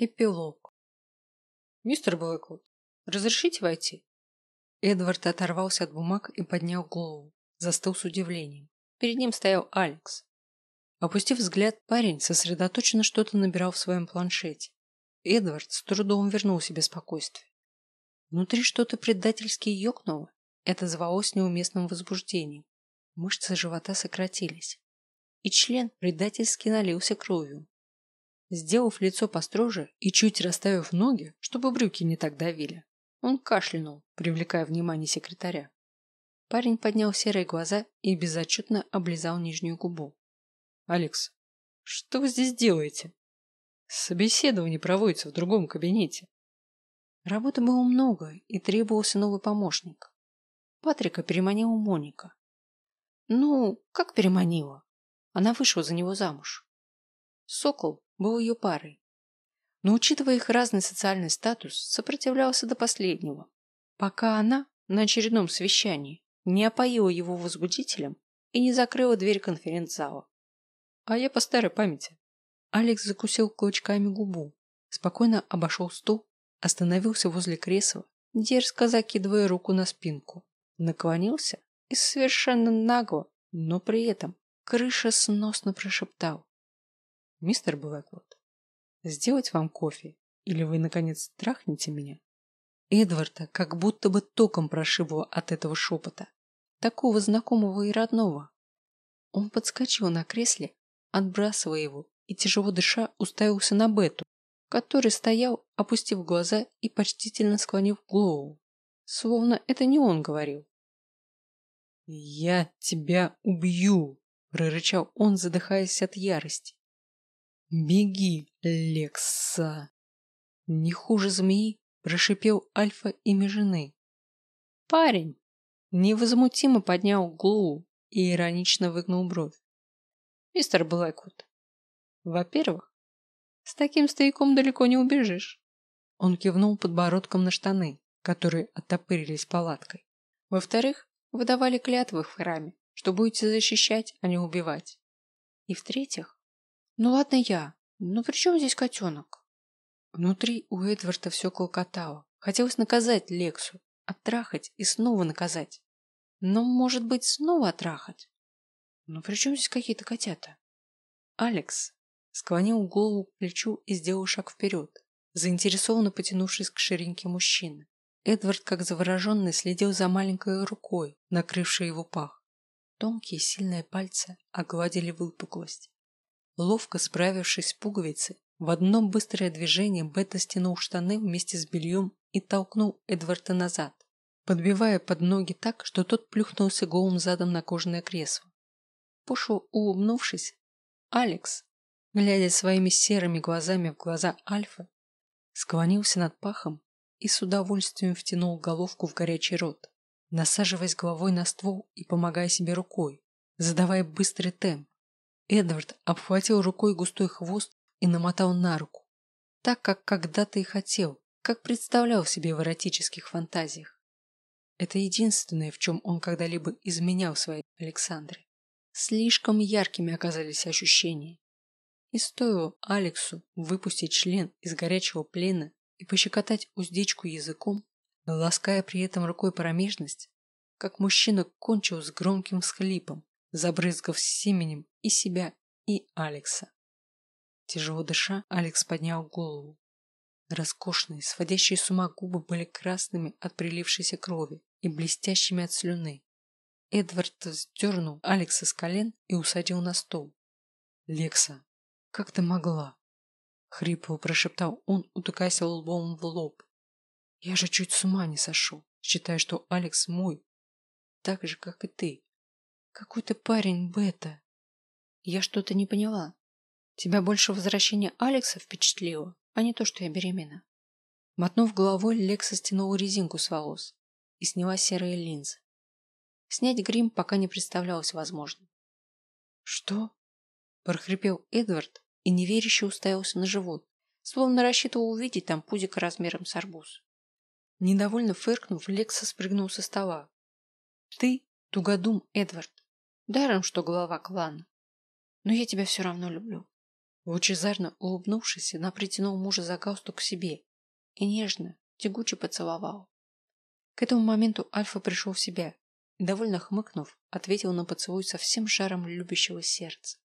Эпилог. «Мистер Блэквуд, разрешите войти?» Эдвард оторвался от бумаг и поднял голову. Застыл с удивлением. Перед ним стоял Алекс. Опустив взгляд, парень сосредоточенно что-то набирал в своем планшете. Эдвард с трудом вернул себе спокойствие. Внутри что-то предательски ёкнуло. Это звалось неуместным возбуждением. Мышцы живота сократились. И член предательски налился кровью. Сделав лицо построже и чуть расставив ноги, чтобы брюки не так давили, он кашлянул, привлекая внимание секретаря. Парень поднял серые глаза и безотчетно облизал нижнюю губу. «Алекс, что вы здесь делаете?» «Собеседование проводится в другом кабинете». Работы было много, и требовался новый помощник. Патрика переманила Моника. Ну, как переманила? Она вышла за него замуж. Сокол был ее парой. Но, учитывая их разный социальный статус, сопротивлялся до последнего, пока она на очередном совещании не опоила его возбудителем и не закрыла дверь конференц-зала. А я по старой памяти. Алекс закусил клочками губу, спокойно обошел стол, остановился возле кресла, дерзко закидывая руку на спинку, наклонился и совершенно нагло, но при этом крыша сносно прошептал. Мистер Блэквуд, сделать вам кофе, или вы, наконец, трахнете меня? Эдварда как будто бы током прошибло от этого шепота, такого знакомого и родного. Он подскочил на кресле, отбрасывая его, и тяжело дыша уставился на Бету, который стоял, опустив глаза и почтительно склонив голову, словно это не он говорил. «Я тебя убью!» – прорычал он, задыхаясь от ярости. «Беги, Лекса!» Не хуже змеи прошипел Альфа имя жены. Парень невозмутимо поднял голову и иронично выгнул бровь. «Мистер Блэквуд, во-первых, с таким стояком далеко не убежишь». Он кивнул подбородком на штаны, которые оттопырились палаткой. Во-вторых, вы давали клятвы в храме, что будете защищать, а не убивать. И в-третьих, ну ладно я. Но при чем здесь котенок? Внутри у Эдварда все колкотало. Хотелось наказать Лексу, оттрахать и снова наказать. Но, может быть, снова оттрахать? Но при чем здесь какие-то котята? Алекс склонил голову к плечу и сделал шаг вперед, заинтересованно потянувшись к ширинке мужчины. Эдвард, как завороженный, следил за маленькой рукой, накрывшей его пах. Тонкие сильные пальцы огладили выпуклость. Ловко справившись с пуговицей, в одно быстрое движение Бета стянул штаны вместе с бельем и толкнул Эдварда назад, подбивая под ноги так, что тот плюхнулся голым задом на кожаное кресло. Пошло улыбнувшись, Алекс, глядя своими серыми глазами в глаза Альфа, склонился над пахом и с удовольствием втянул головку в горячий рот, насаживаясь головой на ствол и помогая себе рукой, задавая быстрый темп, Эдвард обхватил рукой густой хвост и намотал на руку, так как когда-то и хотел, как представлял себе в эротических фантазиях. Это единственное, в чем он когда-либо изменял своей Александре. Слишком яркими оказались ощущения. И стоило Алексу выпустить член из горячего плена и пощекотать уздечку языком, лаская при этом рукой промежность, как мужчина кончил с громким всхлипом, забрызгав семенем и себя, и Алекса. Тяжело дыша, Алекс поднял голову. Роскошные, сводящие с ума губы были красными от прилившейся крови и блестящими от слюны. Эдвард сдернул Алекса с колен и усадил на стол. «Лекса, как ты могла?» Хрипло прошептал он, утыкаясь лбом в лоб. «Я же чуть с ума не сошел, считая, что Алекс мой, так же, как и ты. Какой ты парень, Бета. Я что-то не поняла. Тебя больше возвращение Алекса впечатлило, а не то, что я беременна. Мотнув головой, Лекса стянула резинку с волос и сняла серые линзы. Снять грим пока не представлялось возможным. «Что?» – прохрипел Эдвард и неверяще уставился на живот, словно рассчитывал увидеть там пузик размером с арбуз. Недовольно фыркнув, Лекса спрыгнул со стола. «Ты – тугодум, Эдвард. Даром, что глава клана. Но я тебя все равно люблю. Лучезарно улыбнувшись, она притянула мужа за галстук к себе и нежно, тягуче поцеловал. К этому моменту Альфа пришел в себя и, довольно хмыкнув, ответил на поцелуй со всем жаром любящего сердца.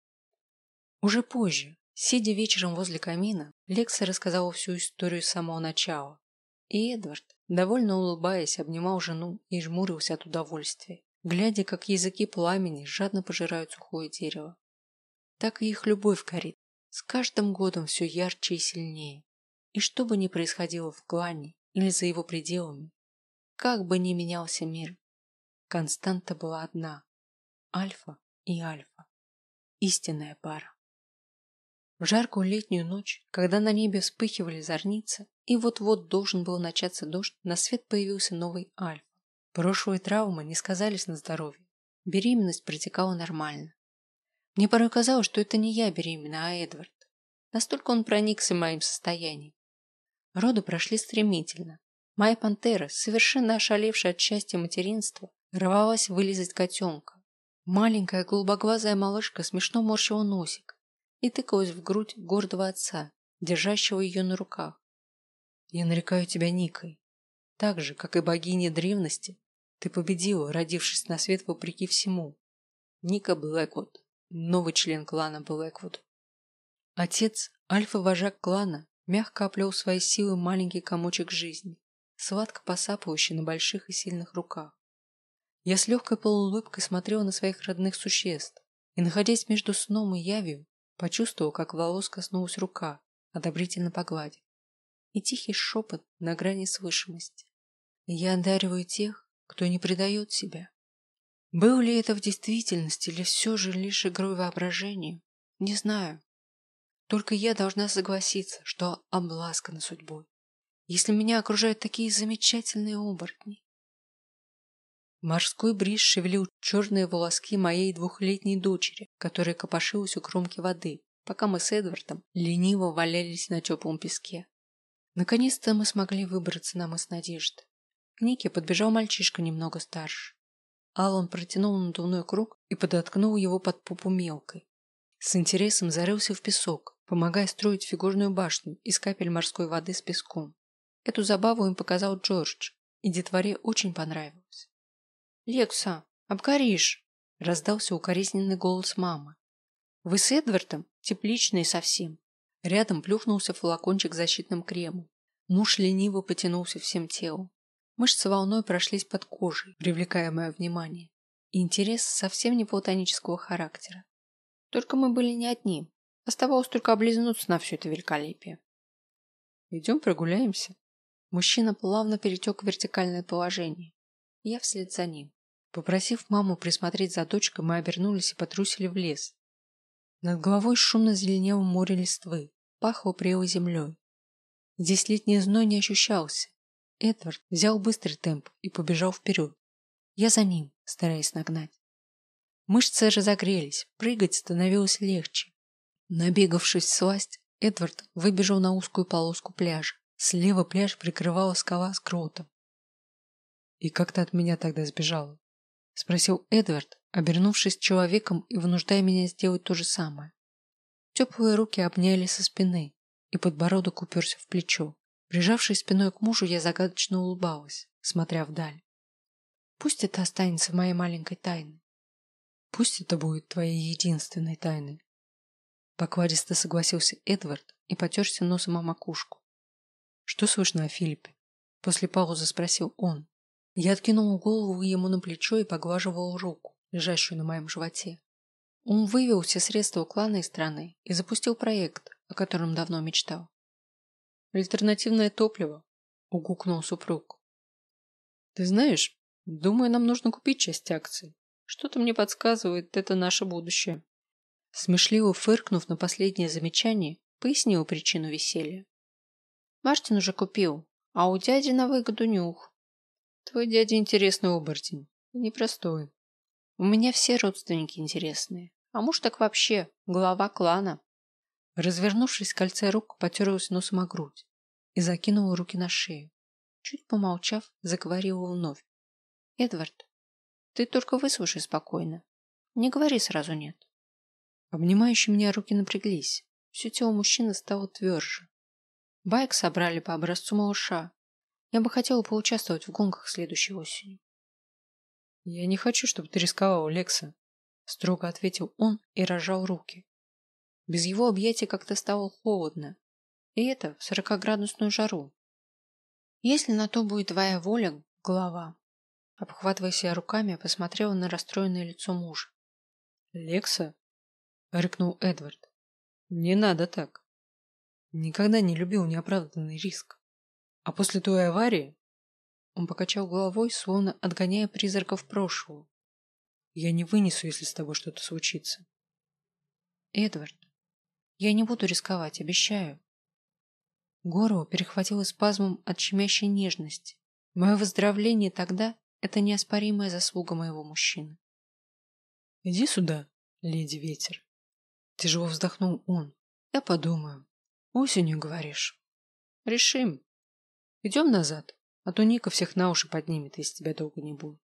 Уже позже, сидя вечером возле камина, Лекса рассказала всю историю с самого начала. И Эдвард, довольно улыбаясь, обнимал жену и жмурился от удовольствия, глядя, как языки пламени жадно пожирают сухое дерево. Так и их любовь горит, с каждым годом все ярче и сильнее. И что бы ни происходило в клане или за его пределами, как бы ни менялся мир, константа была одна – Альфа и Альфа. Истинная пара. В жаркую летнюю ночь, когда на небе вспыхивали зорницы, и вот-вот должен был начаться дождь, на свет появился новый Альфа. Прошлые травмы не сказались на здоровье. Беременность протекала нормально. Мне порой казалось, что это не я беременна, а Эдвард. Настолько он проникся моим состоянием. Роды прошли стремительно. Моя пантера, совершенно ошалевшая от счастья материнства, рвалась вылезать котенка. Маленькая голубоглазая малышка смешно морщила носик и тыкалась в грудь гордого отца, держащего ее на руках. Я нарекаю тебя Никой. Так же, как и богиня древности, ты победила, родившись на свет вопреки всему. Ника Блэквуд новый член клана Блэквуд. Отец, альфа-вожак клана, мягко оплел своей силой маленький комочек жизни, сладко посапывающий на больших и сильных руках. Я с легкой полуулыбкой смотрела на своих родных существ и, находясь между сном и явью, почувствовал, как волос коснулась рука, одобрительно погладив, и тихий шепот на грани слышимости. Я одариваю тех, кто не предает себя. Был ли это в действительности или все же лишь игрой воображения? Не знаю. Только я должна согласиться, что обласкана судьбой, если меня окружают такие замечательные оборотни. Морской бриз шевелил черные волоски моей двухлетней дочери, которая копошилась у кромки воды, пока мы с Эдвардом лениво валялись на теплом песке. Наконец-то мы смогли выбраться на мыс Надежды. К Нике подбежал мальчишка немного старше. Алан протянул надувной круг и подоткнул его под попу мелкой. С интересом зарылся в песок, помогая строить фигурную башню из капель морской воды с песком. Эту забаву им показал Джордж, и детворе очень понравилось. «Лекса, обгоришь!» – раздался укоризненный голос мамы. «Вы с Эдвардом? Тепличные совсем!» Рядом плюхнулся флакончик защитным кремом. Муж лениво потянулся всем телом. Мышцы волной прошлись под кожей, привлекая мое внимание. И интерес совсем не платонического характера. Только мы были не одни. Оставалось только облизнуться на все это великолепие. Идем прогуляемся. Мужчина плавно перетек в вертикальное положение. Я вслед за ним. Попросив маму присмотреть за дочкой, мы обернулись и потрусили в лес. Над головой шумно зеленело море листвы, пахло прелой землей. Здесь летний зной не ощущался, Эдвард взял быстрый темп и побежал вперед. Я за ним, стараясь нагнать. Мышцы разогрелись, прыгать становилось легче. Набегавшись сласть, Эдвард выбежал на узкую полоску пляжа. Слева пляж прикрывала скала с гротом. «И как ты от меня тогда сбежала?» — спросил Эдвард, обернувшись человеком и вынуждая меня сделать то же самое. Теплые руки обняли со спины, и подбородок уперся в плечо. Прижавшись спиной к мужу, я загадочно улыбалась, смотря вдаль. Пусть это останется моей маленькой тайной. Пусть это будет твоей единственной тайной. Покладисто согласился Эдвард и потерся носом о макушку. Что слышно о Филиппе? После паузы спросил он. Я откинул голову ему на плечо и поглаживал руку, лежащую на моем животе. Он вывел все средства клана из страны и запустил проект, о котором давно мечтал. Альтернативное топливо, угукнул супруг. Ты знаешь, думаю, нам нужно купить часть акций. Что-то мне подсказывает, это наше будущее. Смешливо фыркнув на последнее замечание, пояснил причину веселья. Мартин уже купил, а у дяди на выгоду нюх. Твой дядя интересный оборотень, непростой. У меня все родственники интересные, а муж так вообще глава клана. Развернувшись в кольце рук, потерлась носом о грудь и закинула руки на шею. Чуть помолчав, заговорила вновь. «Эдвард, ты только выслушай спокойно. Не говори сразу «нет». Обнимающие меня руки напряглись, все тело мужчины стало тверже. Байк собрали по образцу малыша. Я бы хотела поучаствовать в гонках следующей осенью. Я не хочу, чтобы ты рисковал, Лекса, строго ответил он и разжал руки. Без его объятий как-то стало холодно, и это в сорокоградусную жару. Если на то будет твоя воля, голова, обхватывая себя руками, посмотрела на расстроенное лицо мужа. Лекса, рыкнул Эдвард. Не надо так. Никогда не любил неоправданный риск. А после той аварии он покачал головой, словно отгоняя призраков прошлого. Я не вынесу, если с тобой что-то случится. Эдвард, я не буду рисковать, обещаю. Горло перехватило спазмом от щемящей нежности. Мое выздоровление тогда – это неоспоримая заслуга моего мужчины. Иди сюда, леди ветер. Тяжело вздохнул он. Я подумаю. Осенью, говоришь. Решим. Идем назад, а то Ника всех на уши поднимет, если тебя долго не будет.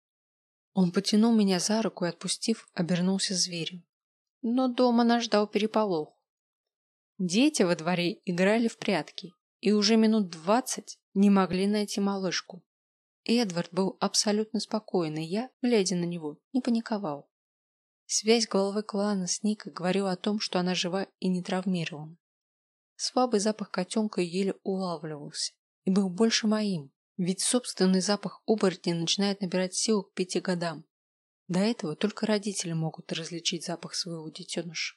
Он потянул меня за руку и, отпустив, обернулся зверем. Но дома нас ждал переполох. Дети во дворе играли в прятки и уже минут двадцать не могли найти малышку. Эдвард был абсолютно спокоен, и я, глядя на него, не паниковал. Связь головы клана с Никой говорила о том, что она жива и не травмирована. Слабый запах котенка еле улавливался и был больше моим, ведь собственный запах оборотня начинает набирать силу к пяти годам. До этого только родители могут различить запах своего детеныша.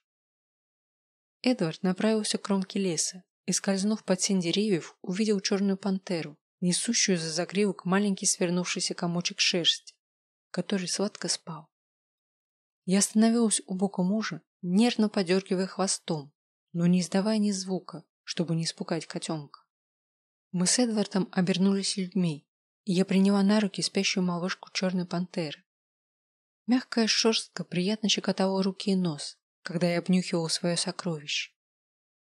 Эдвард направился к кромке леса и, скользнув под сень деревьев, увидел черную пантеру, несущую за загривок маленький свернувшийся комочек шерсти, который сладко спал. Я остановилась у бока мужа, нервно подергивая хвостом, но не издавая ни звука, чтобы не испугать котенка. Мы с Эдвардом обернулись людьми, и я приняла на руки спящую малышку черной пантеры. Мягкая шерстка приятно щекотала руки и нос, когда я обнюхивала свое сокровище.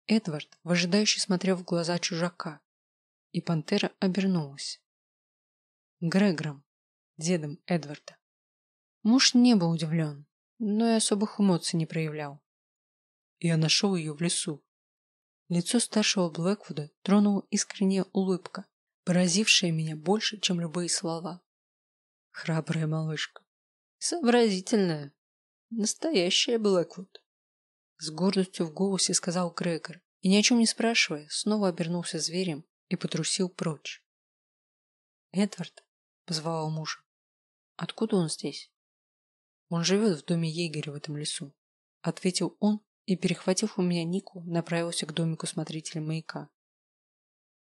Эдвард выжидающе смотрел в глаза чужака, и пантера обернулась. Грегором, дедом Эдварда. Муж не был удивлен, но и особых эмоций не проявлял. Я нашел ее в лесу, Лицо старшего Блэквуда тронула искренняя улыбка, поразившая меня больше, чем любые слова. Храбрая малышка. Сообразительная. Настоящая Блэквуд. С гордостью в голосе сказал Грегор и, ни о чем не спрашивая, снова обернулся зверем и потрусил прочь. «Эдвард», — позвала мужа, — «откуда он здесь?» «Он живет в доме егеря в этом лесу», — ответил он и, перехватив у меня Нику, направился к домику смотрителя маяка.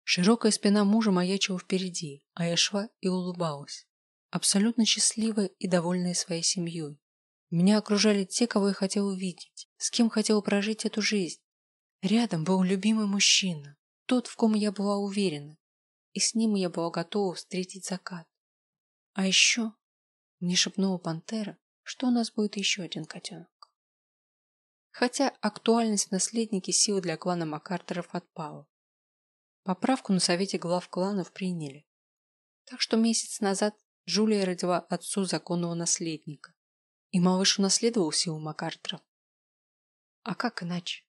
Широкая спина мужа маячила впереди, а я шла и улыбалась, абсолютно счастливая и довольная своей семьей. Меня окружали те, кого я хотела увидеть, с кем хотела прожить эту жизнь. Рядом был любимый мужчина, тот, в ком я была уверена, и с ним я была готова встретить закат. А еще мне шепнула пантера, что у нас будет еще один котенок хотя актуальность наследники сил для клана Маккартеров отпала. Поправку на совете глав кланов приняли. Так что месяц назад Джулия родила отцу законного наследника, и малыш унаследовал силу Маккартеров. А как иначе?